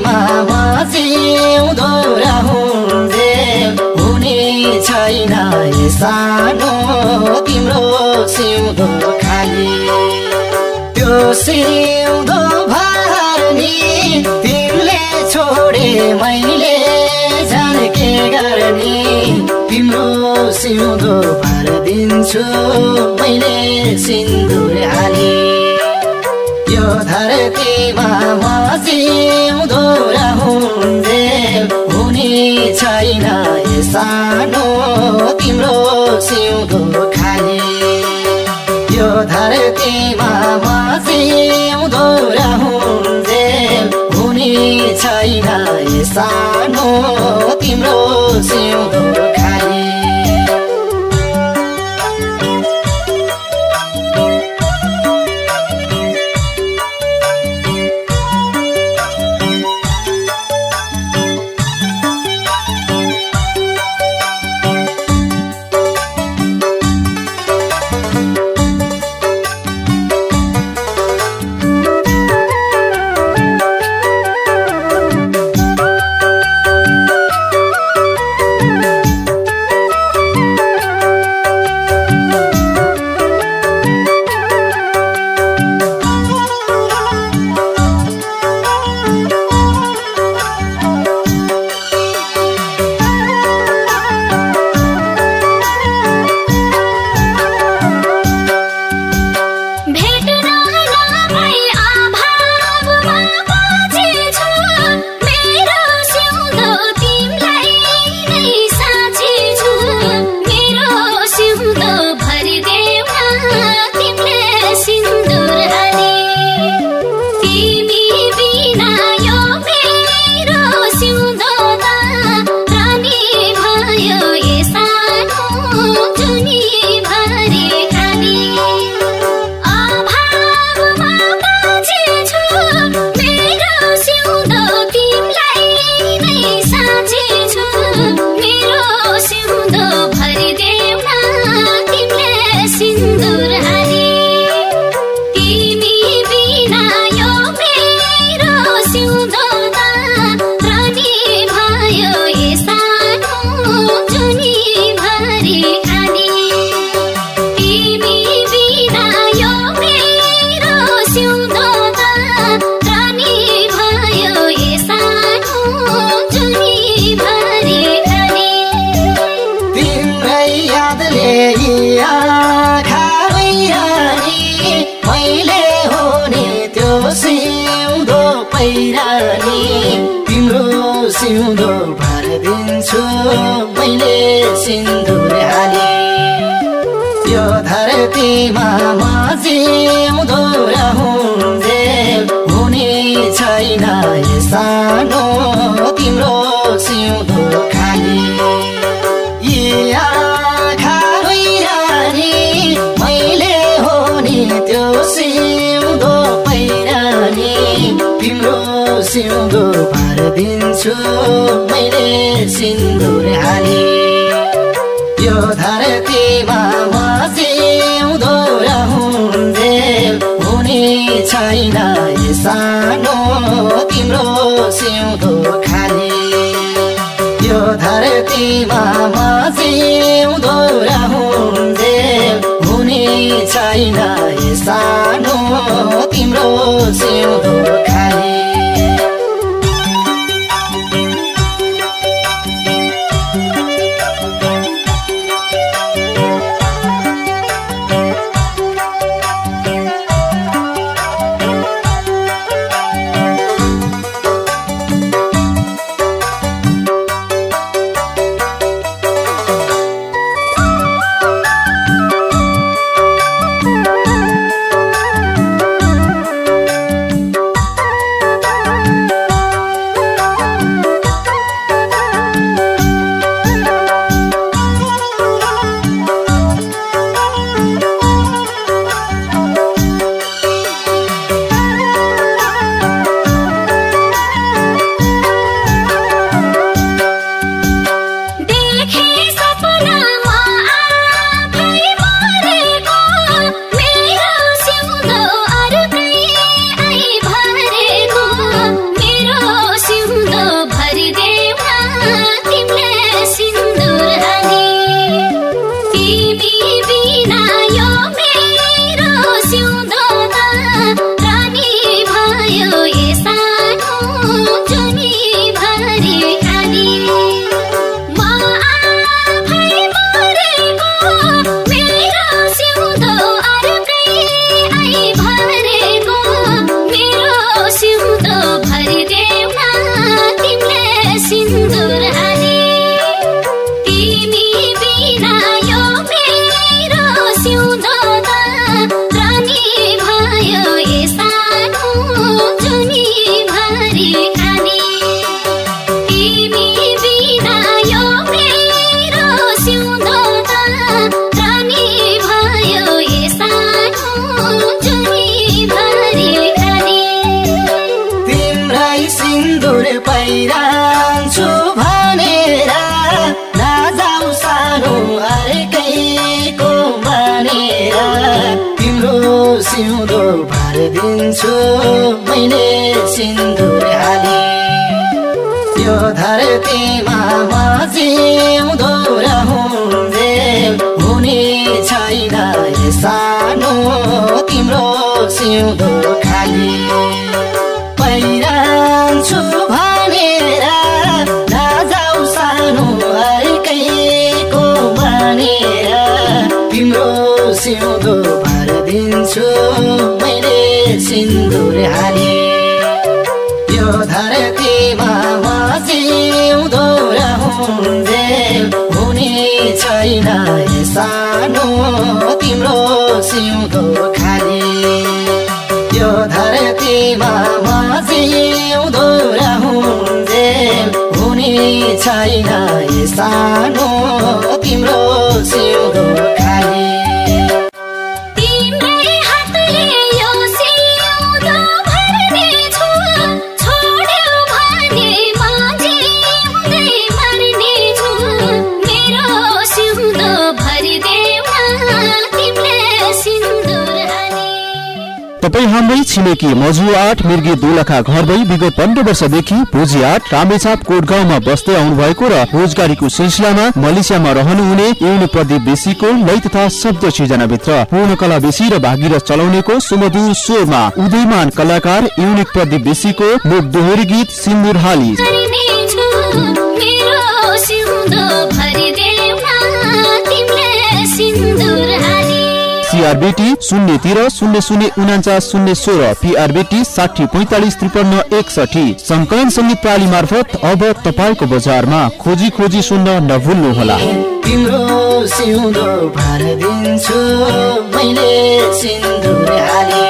धरतीमा म जिउँदो रहन्जे हुने छैन सानो तिम्रो सिउँदो खाली। त्यो सिउँदो भर्नी तिमीले छोडे मैले जाने के गर्ने। तिम्रो सिउँदो भरिदिन्छु मैले सिन्दुर हाली। यो धरतीमा म जिउँदो रहन्जे हुने छैन सानो तिम्रो सिउँदो खाली यो धरतीमा म जिउँदो रहन्जे हुने छैन सानो तिम्रो सिउँदो सिउँदो भरिदिन्छु मैले सिन्दुर हाले। यो धरतीमा म जिउँदो रहन्जे हुने छैन सानो भरिदिन्छु मैले सिन्दुर हाली। यो धरतीमा म जिउँदो रहन्जे हुने छैन सानो तिम्रो सिउँदो खाली। यो धरतीमा म जिउँदो रहन्जे हुने छैन सानो भरिदिन्छु मैले सिन्दुर हाले। यो धरतीमा छैन सानो तिम्रो सिउँदो खाली। यो धरतीमा म जिउँदो रहँदे हुने छैन सानो हाम्रै छिमेकी मजु आठ मिर्गी दोलखा घर भई विगत पन्ध्र वर्षदेखि भोजी आठ रामेछाप कोट गाउँमा बस्दै आउनु भएको र रोजगारीको सिलसिलामा मलेसियामा रहनुहुने एउन प्रदीप बेसीको लय तथा शब्द सृजनाभित्र पूर्णकला बेसी र भागीरथ चलाउनेको सुमधुर स्वरमा उदयमान कलाकार युनिक प्रदीप बेसीको लोक दोहोरी गीत सिन्दुर हाली। सिआरबिटी शून्य तेह्र शून्य शून्य उनाचास शून्य सोह्र पिआरबिटी साठी पैँतालिस त्रिपन्न एकसठी संकलन सङ्गीत प्रणाली मार्फत अब तपाईँको बजारमा खोजी खोजी सुन्न नभुल्नुहोला। सिउँदो भरिदिन्छु मैले सिन्दुर हाले।